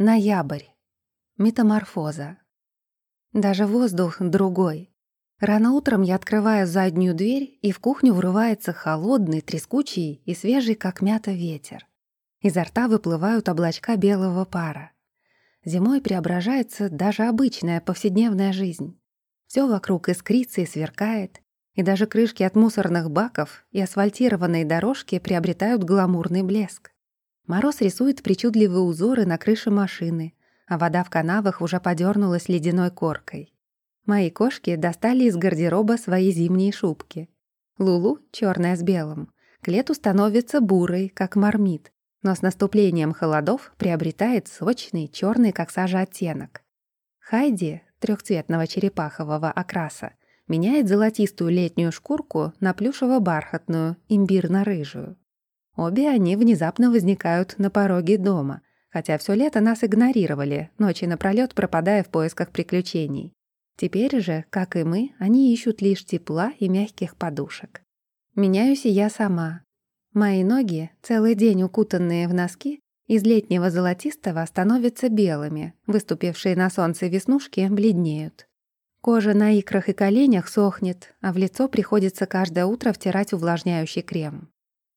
Ноябрь. Метаморфоза. Даже воздух другой. Рано утром я открываю заднюю дверь, и в кухню врывается холодный, трескучий и свежий, как мята, ветер. Изо рта выплывают облачка белого пара. Зимой преображается даже обычная повседневная жизнь. Все вокруг искрится и сверкает, и даже крышки от мусорных баков и асфальтированные дорожки приобретают гламурный блеск. Мороз рисует причудливые узоры на крыше машины, а вода в канавах уже подернулась ледяной коркой. Мои кошки достали из гардероба свои зимние шубки. Лулу, черная с белым, к лету становится бурой, как мармит, но с наступлением холодов приобретает сочный, черный, как сажа, оттенок. Хайди, трехцветного черепахового окраса, меняет золотистую летнюю шкурку на плюшево-бархатную, имбирно-рыжую. Обе они внезапно возникают на пороге дома, хотя все лето нас игнорировали, ночи напролёт пропадая в поисках приключений. Теперь же, как и мы, они ищут лишь тепла и мягких подушек. Меняюсь и я сама. Мои ноги, целый день укутанные в носки, из летнего золотистого становятся белыми, выступившие на солнце веснушки бледнеют. Кожа на икрах и коленях сохнет, а в лицо приходится каждое утро втирать увлажняющий крем.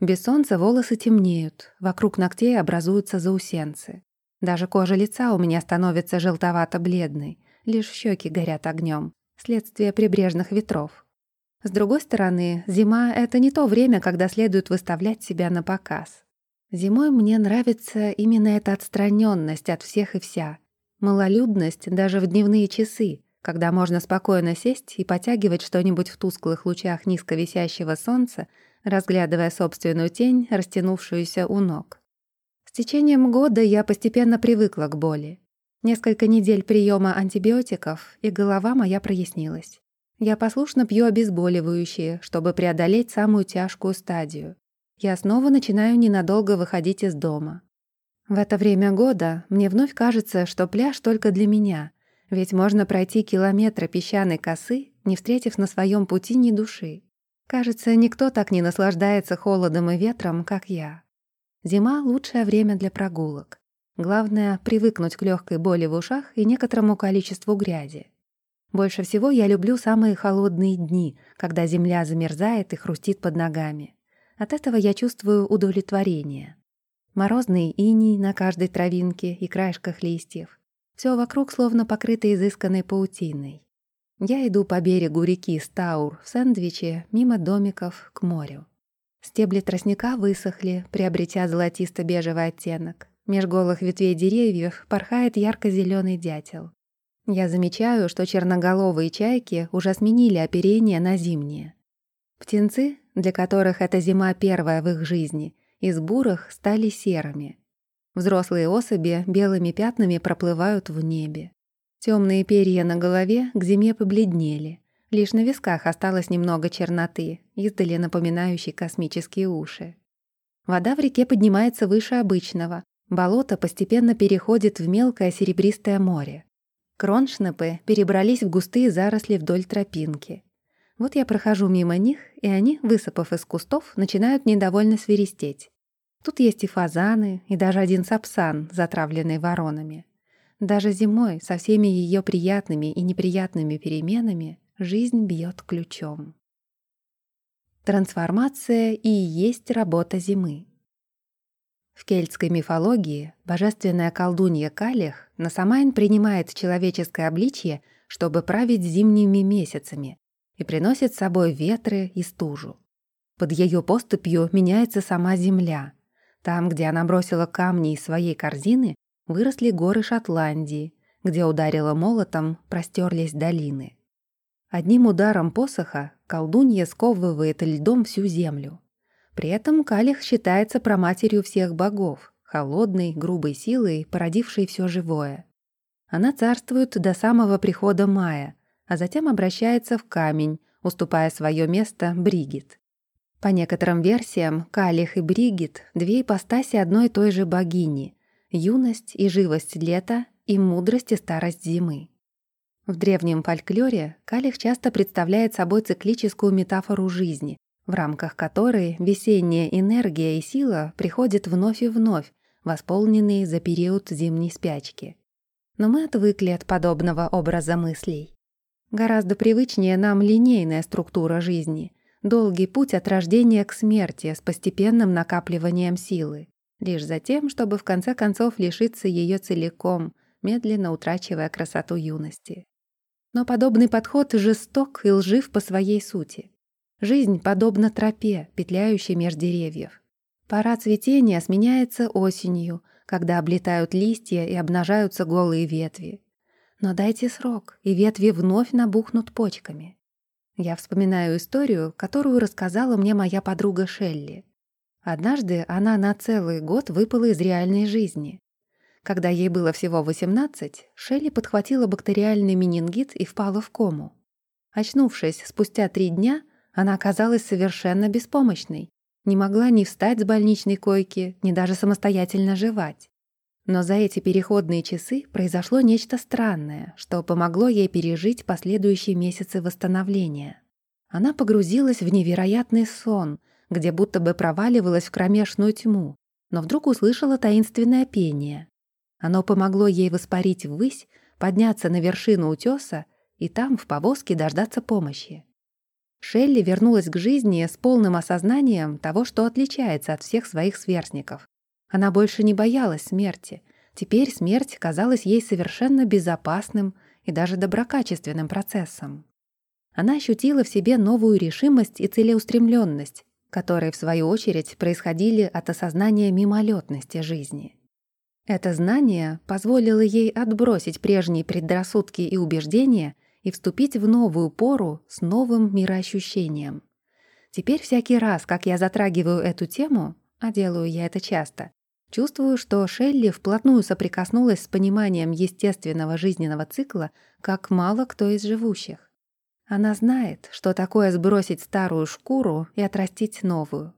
Без солнца волосы темнеют, вокруг ногтей образуются заусенцы. Даже кожа лица у меня становится желтовато-бледной, лишь щеки горят огнем, следствие прибрежных ветров. С другой стороны, зима — это не то время, когда следует выставлять себя на показ. Зимой мне нравится именно эта отстраненность от всех и вся, малолюдность даже в дневные часы, когда можно спокойно сесть и потягивать что-нибудь в тусклых лучах низко висящего солнца разглядывая собственную тень, растянувшуюся у ног. С течением года я постепенно привыкла к боли. Несколько недель приема антибиотиков, и голова моя прояснилась. Я послушно пью обезболивающие, чтобы преодолеть самую тяжкую стадию. Я снова начинаю ненадолго выходить из дома. В это время года мне вновь кажется, что пляж только для меня, ведь можно пройти километры песчаной косы, не встретив на своем пути ни души. Кажется, никто так не наслаждается холодом и ветром, как я. Зима — лучшее время для прогулок. Главное — привыкнуть к легкой боли в ушах и некоторому количеству грязи. Больше всего я люблю самые холодные дни, когда земля замерзает и хрустит под ногами. От этого я чувствую удовлетворение. Морозный иней на каждой травинке и краешках листьев. Все вокруг словно покрыто изысканной паутиной. Я иду по берегу реки Стаур в сэндвиче мимо домиков к морю. Стебли тростника высохли, приобретя золотисто-бежевый оттенок. Меж голых ветвей деревьев порхает ярко зеленый дятел. Я замечаю, что черноголовые чайки уже сменили оперение на зимнее. Птенцы, для которых эта зима первая в их жизни, из бурых стали серыми. Взрослые особи белыми пятнами проплывают в небе. Темные перья на голове к зиме побледнели. Лишь на висках осталось немного черноты, издали напоминающей космические уши. Вода в реке поднимается выше обычного. Болото постепенно переходит в мелкое серебристое море. Кроншнепы перебрались в густые заросли вдоль тропинки. Вот я прохожу мимо них, и они, высыпав из кустов, начинают недовольно свиристеть. Тут есть и фазаны, и даже один сапсан, затравленный воронами. Даже зимой, со всеми ее приятными и неприятными переменами, жизнь бьет ключом. Трансформация и есть работа зимы. В кельтской мифологии божественная колдунья Калих на Самайн принимает человеческое обличье, чтобы править зимними месяцами, и приносит с собой ветры и стужу. Под ее поступью меняется сама земля. Там, где она бросила камни из своей корзины, выросли горы Шотландии, где ударило молотом, простерлись долины. Одним ударом посоха колдунья сковывает льдом всю землю. При этом Калих считается проматерью всех богов, холодной, грубой силой, породившей все живое. Она царствует до самого прихода мая, а затем обращается в камень, уступая свое место Бригит. По некоторым версиям, Калих и Бригит — две ипостаси одной и той же богини, юность и живость лета и мудрость и старость зимы. В древнем фольклоре Калих часто представляет собой циклическую метафору жизни, в рамках которой весенняя энергия и сила приходят вновь и вновь, восполненные за период зимней спячки. Но мы отвыкли от подобного образа мыслей. Гораздо привычнее нам линейная структура жизни, долгий путь от рождения к смерти с постепенным накапливанием силы, лишь за тем, чтобы в конце концов лишиться ее целиком, медленно утрачивая красоту юности. Но подобный подход жесток и лжив по своей сути. Жизнь подобна тропе, петляющей меж деревьев. Пора цветения сменяется осенью, когда облетают листья и обнажаются голые ветви. Но дайте срок, и ветви вновь набухнут почками. Я вспоминаю историю, которую рассказала мне моя подруга Шелли. Однажды она на целый год выпала из реальной жизни. Когда ей было всего 18, Шелли подхватила бактериальный менингит и впала в кому. Очнувшись спустя три дня, она оказалась совершенно беспомощной, не могла ни встать с больничной койки, ни даже самостоятельно жевать. Но за эти переходные часы произошло нечто странное, что помогло ей пережить последующие месяцы восстановления. Она погрузилась в невероятный сон, где будто бы проваливалась в кромешную тьму, но вдруг услышала таинственное пение. Оно помогло ей воспарить ввысь, подняться на вершину утеса и там, в повозке, дождаться помощи. Шелли вернулась к жизни с полным осознанием того, что отличается от всех своих сверстников. Она больше не боялась смерти. Теперь смерть казалась ей совершенно безопасным и даже доброкачественным процессом. Она ощутила в себе новую решимость и целеустремленность, которые, в свою очередь, происходили от осознания мимолетности жизни. Это знание позволило ей отбросить прежние предрассудки и убеждения и вступить в новую пору с новым мироощущением. Теперь всякий раз, как я затрагиваю эту тему, а делаю я это часто, Чувствую, что Шелли вплотную соприкоснулась с пониманием естественного жизненного цикла, как мало кто из живущих. Она знает, что такое сбросить старую шкуру и отрастить новую.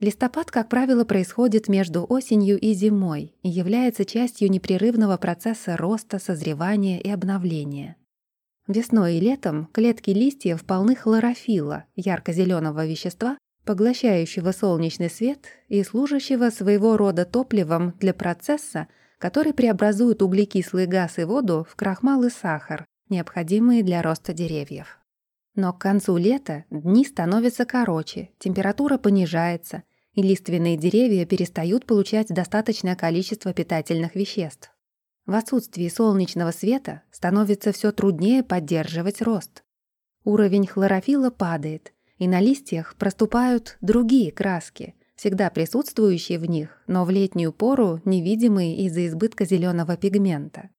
Листопад, как правило, происходит между осенью и зимой и является частью непрерывного процесса роста, созревания и обновления. Весной и летом клетки листьев полны хлорофила, ярко зеленого вещества, поглощающего солнечный свет и служащего своего рода топливом для процесса, который преобразует углекислый газ и воду в крахмал и сахар, необходимые для роста деревьев. Но к концу лета дни становятся короче, температура понижается, и лиственные деревья перестают получать достаточное количество питательных веществ. В отсутствии солнечного света становится все труднее поддерживать рост. Уровень хлорофилла падает, и на листьях проступают другие краски, всегда присутствующие в них, но в летнюю пору невидимые из-за избытка зеленого пигмента.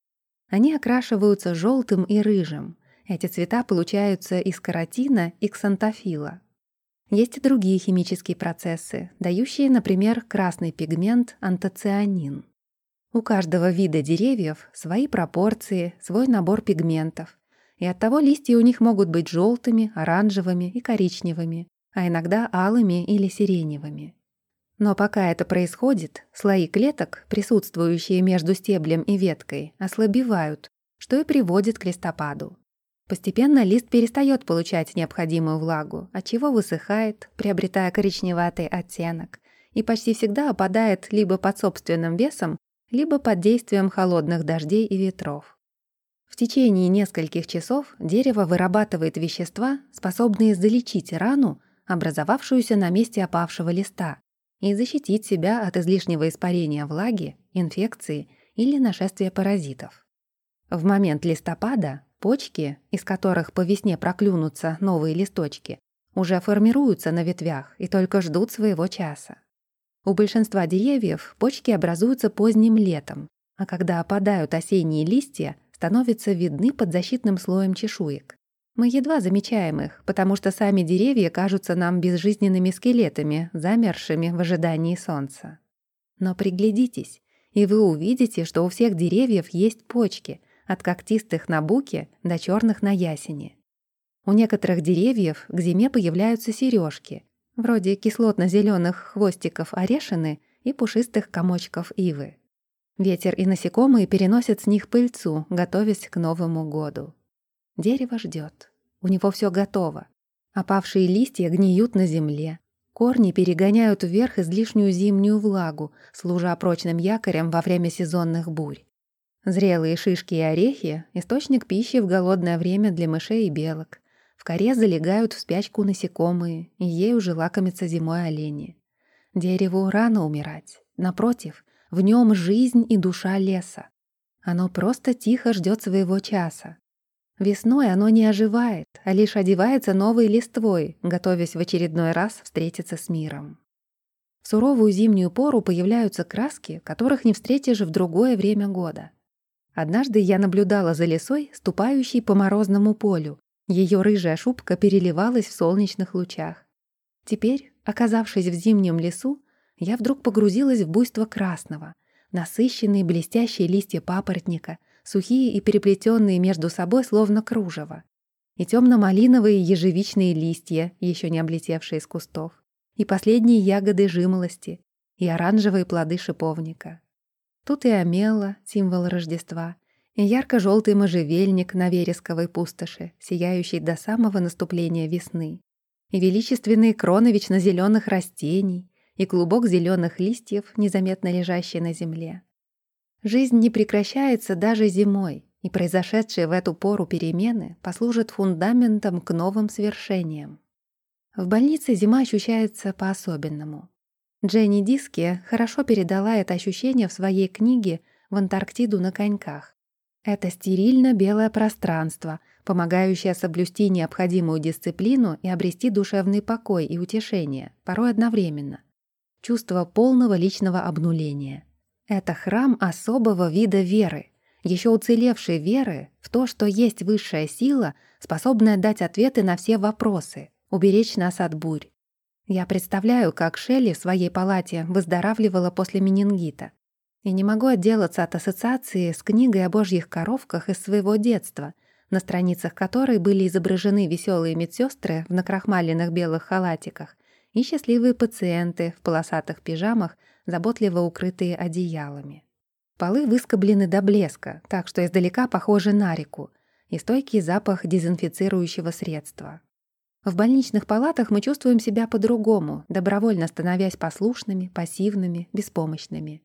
Они окрашиваются желтым и рыжим. Эти цвета получаются из каротина и ксантофила. Есть и другие химические процессы, дающие, например, красный пигмент антоцианин. У каждого вида деревьев свои пропорции, свой набор пигментов, и оттого листья у них могут быть желтыми, оранжевыми и коричневыми, а иногда алыми или сиреневыми. Но пока это происходит, слои клеток, присутствующие между стеблем и веткой, ослабевают, что и приводит к листопаду. Постепенно лист перестает получать необходимую влагу, отчего высыхает, приобретая коричневатый оттенок, и почти всегда опадает либо под собственным весом, либо под действием холодных дождей и ветров. В течение нескольких часов дерево вырабатывает вещества, способные залечить рану, образовавшуюся на месте опавшего листа, и защитить себя от излишнего испарения влаги, инфекции или нашествия паразитов. В момент листопада почки, из которых по весне проклюнутся новые листочки, уже формируются на ветвях и только ждут своего часа. У большинства деревьев почки образуются поздним летом, а когда опадают осенние листья, становятся видны под защитным слоем чешуек. Мы едва замечаем их, потому что сами деревья кажутся нам безжизненными скелетами, замершими в ожидании солнца. Но приглядитесь, и вы увидите, что у всех деревьев есть почки, от когтистых на буке до черных на ясене. У некоторых деревьев к зиме появляются сережки, вроде кислотно зеленых хвостиков орешины и пушистых комочков ивы. Ветер и насекомые переносят с них пыльцу, готовясь к Новому году. Дерево ждет. У него все готово. Опавшие листья гниют на земле. Корни перегоняют вверх излишнюю зимнюю влагу, служа прочным якорем во время сезонных бурь. Зрелые шишки и орехи — источник пищи в голодное время для мышей и белок. В коре залегают в спячку насекомые, и ей уже лакомятся зимой олени. Дереву рано умирать. Напротив, в нем жизнь и душа леса. Оно просто тихо ждет своего часа. Весной оно не оживает, а лишь одевается новой листвой, готовясь в очередной раз встретиться с миром. В суровую зимнюю пору появляются краски, которых не встретишь в другое время года. Однажды я наблюдала за лесой, ступающей по морозному полю. Ее рыжая шубка переливалась в солнечных лучах. Теперь, оказавшись в зимнем лесу, я вдруг погрузилась в буйство красного. Насыщенные блестящие листья папоротника, сухие и переплетенные между собой словно кружево. И темно-малиновые ежевичные листья, еще не облетевшие из кустов. И последние ягоды жимолости, и оранжевые плоды шиповника. Тут и омела, символ Рождества, и ярко-желтый можжевельник на вересковой пустоши, сияющий до самого наступления весны, и величественные кроны вечно зеленых растений, и клубок зеленых листьев, незаметно лежащий на земле. Жизнь не прекращается даже зимой, и произошедшие в эту пору перемены послужат фундаментом к новым свершениям. В больнице зима ощущается по-особенному. Дженни Диски хорошо передала это ощущение в своей книге «В Антарктиду на коньках». Это стерильно-белое пространство, помогающее соблюсти необходимую дисциплину и обрести душевный покой и утешение, порой одновременно. Чувство полного личного обнуления. Это храм особого вида веры, еще уцелевшей веры в то, что есть высшая сила, способная дать ответы на все вопросы, уберечь нас от бурь. Я представляю, как Шелли в своей палате выздоравливала после менингита. И не могу отделаться от ассоциации с книгой о божьих коровках из своего детства, на страницах которой были изображены веселые медсестры в накрахмаленных белых халатиках и счастливые пациенты в полосатых пижамах, заботливо укрытые одеялами. Полы выскоблены до блеска, так что издалека похожи на реку, и стойкий запах дезинфицирующего средства. В больничных палатах мы чувствуем себя по-другому, добровольно становясь послушными, пассивными, беспомощными.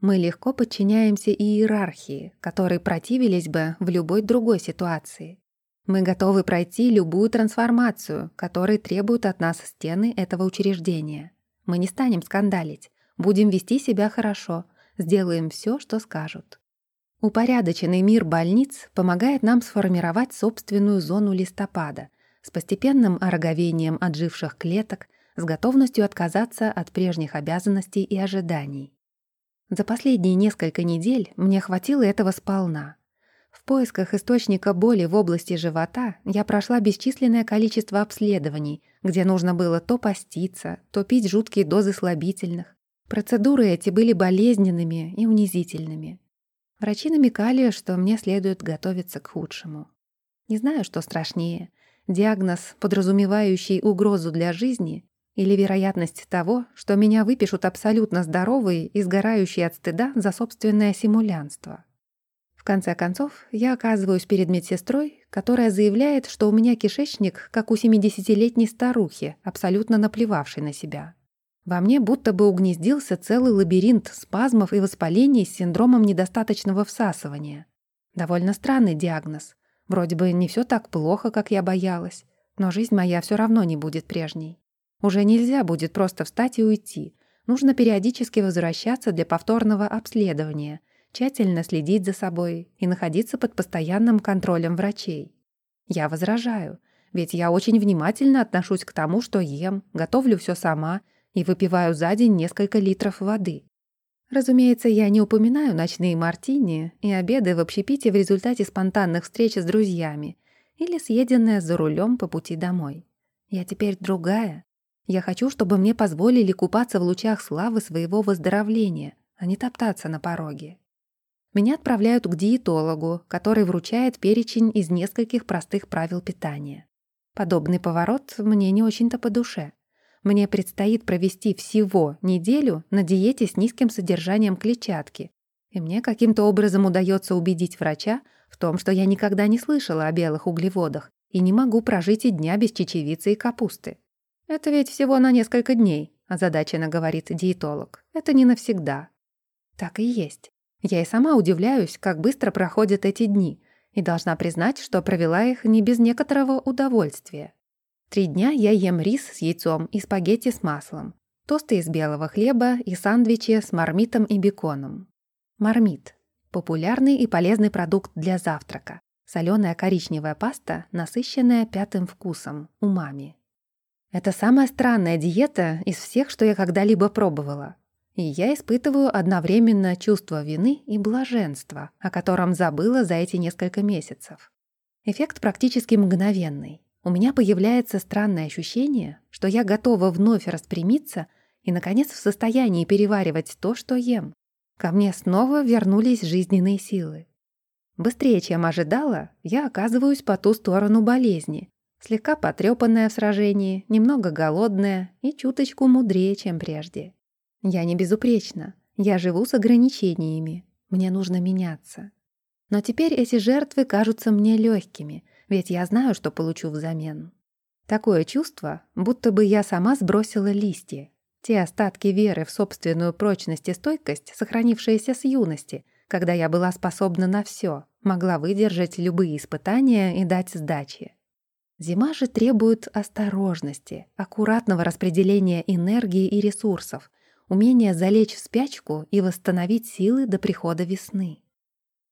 Мы легко подчиняемся иерархии, которой противились бы в любой другой ситуации. Мы готовы пройти любую трансформацию, которой требуют от нас стены этого учреждения. Мы не станем скандалить, будем вести себя хорошо, сделаем все, что скажут. Упорядоченный мир больниц помогает нам сформировать собственную зону листопада — с постепенным ороговением отживших клеток, с готовностью отказаться от прежних обязанностей и ожиданий. За последние несколько недель мне хватило этого сполна. В поисках источника боли в области живота я прошла бесчисленное количество обследований, где нужно было то поститься, то пить жуткие дозы слабительных. Процедуры эти были болезненными и унизительными. Врачи намекали, что мне следует готовиться к худшему. Не знаю, что страшнее Диагноз, подразумевающий угрозу для жизни, или вероятность того, что меня выпишут абсолютно здоровые и сгорающие от стыда за собственное симулянство. В конце концов, я оказываюсь перед медсестрой, которая заявляет, что у меня кишечник, как у 70-летней старухи, абсолютно наплевавшей на себя. Во мне будто бы угнездился целый лабиринт спазмов и воспалений с синдромом недостаточного всасывания. Довольно странный диагноз, Вроде бы не все так плохо, как я боялась, но жизнь моя все равно не будет прежней. Уже нельзя будет просто встать и уйти. Нужно периодически возвращаться для повторного обследования, тщательно следить за собой и находиться под постоянным контролем врачей. Я возражаю, ведь я очень внимательно отношусь к тому, что ем, готовлю все сама и выпиваю за день несколько литров воды. Разумеется, я не упоминаю ночные мартини и обеды в общепите в результате спонтанных встреч с друзьями или съеденное за рулем по пути домой. Я теперь другая. Я хочу, чтобы мне позволили купаться в лучах славы своего выздоровления, а не топтаться на пороге. Меня отправляют к диетологу, который вручает перечень из нескольких простых правил питания. Подобный поворот мне не очень-то по душе. Мне предстоит провести всего неделю на диете с низким содержанием клетчатки. И мне каким-то образом удается убедить врача в том, что я никогда не слышала о белых углеводах и не могу прожить и дня без чечевицы и капусты. «Это ведь всего на несколько дней», — озадаченно говорит диетолог. «Это не навсегда». Так и есть. Я и сама удивляюсь, как быстро проходят эти дни, и должна признать, что провела их не без некоторого удовольствия. Три дня я ем рис с яйцом и спагетти с маслом, тосты из белого хлеба и сандвичи с мармитом и беконом. Мармит – популярный и полезный продукт для завтрака. Соленая коричневая паста, насыщенная пятым вкусом – умами. Это самая странная диета из всех, что я когда-либо пробовала. И я испытываю одновременно чувство вины и блаженства, о котором забыла за эти несколько месяцев. Эффект практически мгновенный. У меня появляется странное ощущение, что я готова вновь распрямиться и, наконец, в состоянии переваривать то, что ем. Ко мне снова вернулись жизненные силы. Быстрее, чем ожидала, я оказываюсь по ту сторону болезни, слегка потрепанная в сражении, немного голодная и чуточку мудрее, чем прежде. Я не безупречна, я живу с ограничениями, мне нужно меняться. Но теперь эти жертвы кажутся мне легкими, ведь я знаю, что получу взамен. Такое чувство, будто бы я сама сбросила листья, те остатки веры в собственную прочность и стойкость, сохранившиеся с юности, когда я была способна на все, могла выдержать любые испытания и дать сдачи. Зима же требует осторожности, аккуратного распределения энергии и ресурсов, умения залечь в спячку и восстановить силы до прихода весны.